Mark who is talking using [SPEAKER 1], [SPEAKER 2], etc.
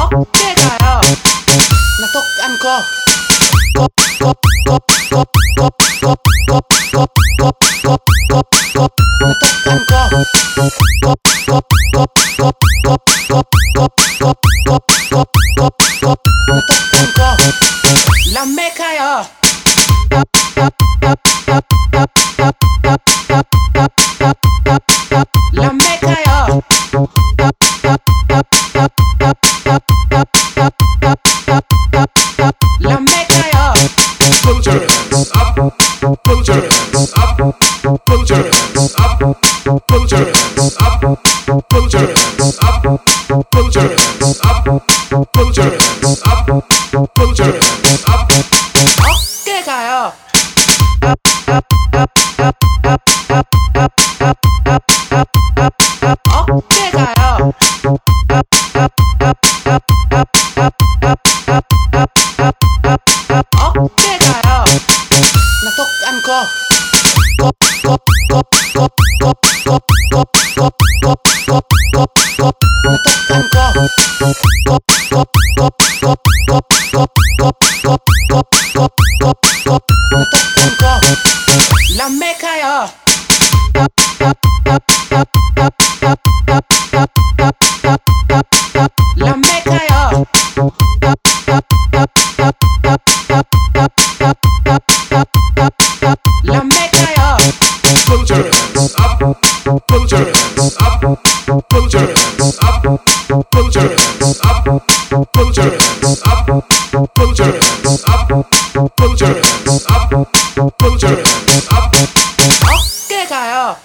[SPEAKER 1] Oh, okay, Cop. La meca ya. Up. La
[SPEAKER 2] meca ya. hands up. Put your hands up. Put your hands up. Put your hands up. Put your hands up. Put your hands up. Put your hands up. Put your hands up.
[SPEAKER 1] 어깨 가요. 어깨 가요. La meca ya. La meca ya. La meca
[SPEAKER 2] put your hands up, put your hands up, put your hands up, put your hands up, put your hands up, put your hands up, put your hands up, put your hands up.
[SPEAKER 1] 어깨 가요.